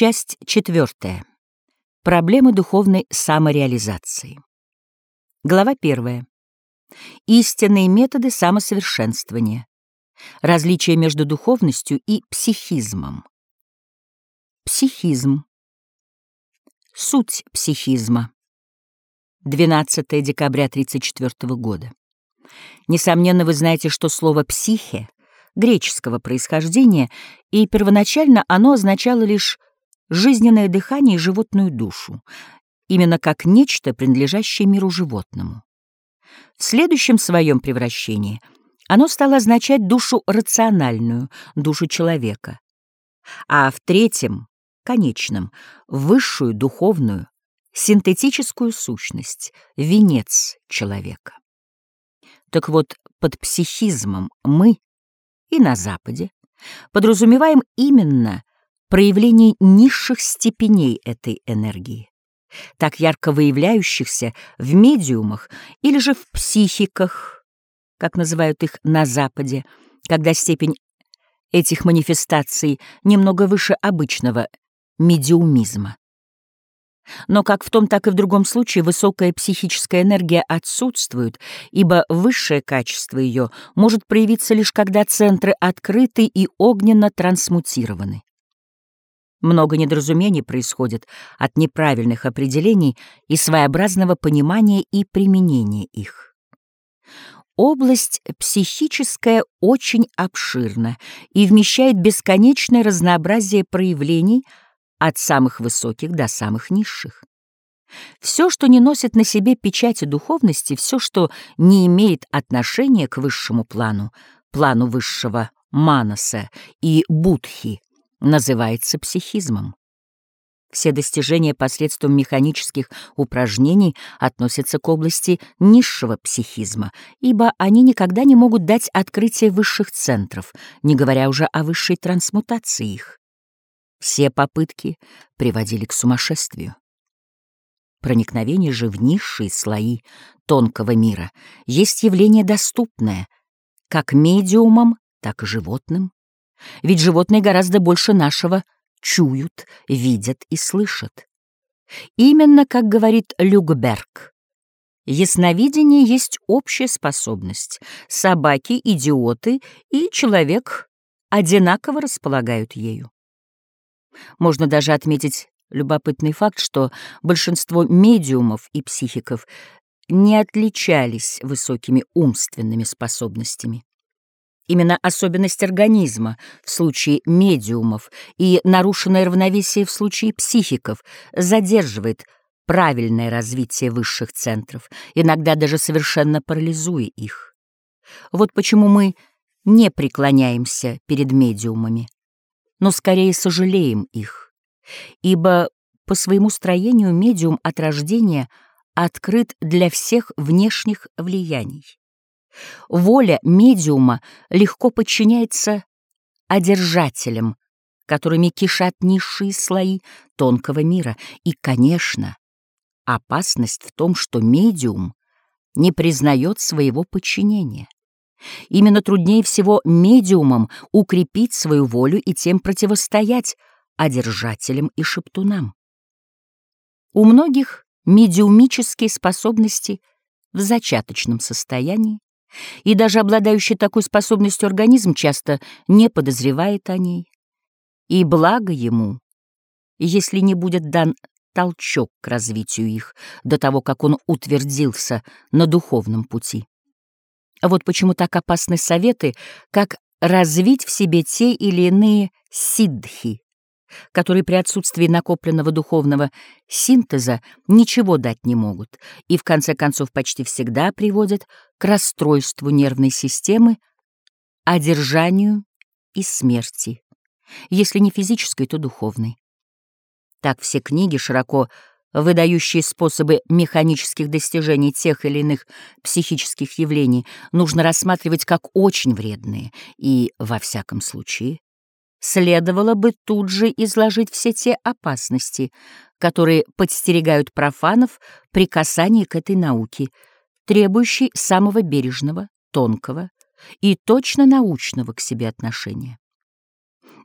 Часть четвертая. Проблемы духовной самореализации. Глава первая. Истинные методы самосовершенствования. Различие между духовностью и психизмом. Психизм. Суть психизма. 12 декабря 1934 года. Несомненно, вы знаете, что слово «психе» греческого происхождения, и первоначально оно означало лишь жизненное дыхание и животную душу, именно как нечто, принадлежащее миру животному. В следующем своем превращении оно стало означать душу рациональную, душу человека, а в третьем, конечном, высшую духовную, синтетическую сущность, венец человека. Так вот, под психизмом мы и на Западе подразумеваем именно проявление низших степеней этой энергии, так ярко выявляющихся в медиумах или же в психиках, как называют их на Западе, когда степень этих манифестаций немного выше обычного медиумизма. Но как в том, так и в другом случае высокая психическая энергия отсутствует, ибо высшее качество ее может проявиться лишь когда центры открыты и огненно трансмутированы. Много недоразумений происходит от неправильных определений и своеобразного понимания и применения их. Область психическая очень обширна и вмещает бесконечное разнообразие проявлений от самых высоких до самых низших. Все, что не носит на себе печати духовности, все, что не имеет отношения к высшему плану, плану высшего манаса и будхи, называется психизмом. Все достижения посредством механических упражнений относятся к области низшего психизма, ибо они никогда не могут дать открытие высших центров, не говоря уже о высшей трансмутации их. Все попытки приводили к сумасшествию. Проникновение же в низшие слои тонкого мира есть явление доступное как медиумам, так и животным. Ведь животные гораздо больше нашего чуют, видят и слышат. Именно, как говорит Люгберг, ясновидение есть общая способность. Собаки, идиоты и человек одинаково располагают ею. Можно даже отметить любопытный факт, что большинство медиумов и психиков не отличались высокими умственными способностями. Именно особенность организма в случае медиумов и нарушенное равновесие в случае психиков задерживает правильное развитие высших центров, иногда даже совершенно парализуя их. Вот почему мы не преклоняемся перед медиумами, но скорее сожалеем их, ибо по своему строению медиум от рождения открыт для всех внешних влияний. Воля медиума легко подчиняется одержателям, которыми кишат низшие слои тонкого мира. И, конечно, опасность в том, что медиум не признает своего подчинения. Именно труднее всего медиумам укрепить свою волю и тем противостоять одержателям и шептунам. У многих медиумические способности в зачаточном состоянии, и даже обладающий такой способностью организм часто не подозревает о ней. И благо ему, если не будет дан толчок к развитию их до того, как он утвердился на духовном пути. Вот почему так опасны советы, как развить в себе те или иные сиддхи, которые при отсутствии накопленного духовного синтеза ничего дать не могут и в конце концов почти всегда приводят к расстройству нервной системы, одержанию и смерти, если не физической, то духовной. Так все книги, широко выдающие способы механических достижений тех или иных психических явлений, нужно рассматривать как очень вредные и, во всяком случае, следовало бы тут же изложить все те опасности, которые подстерегают профанов при касании к этой науке, требующей самого бережного, тонкого и точно научного к себе отношения.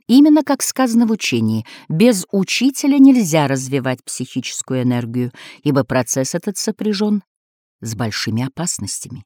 Именно как сказано в учении, без учителя нельзя развивать психическую энергию, ибо процесс этот сопряжен с большими опасностями.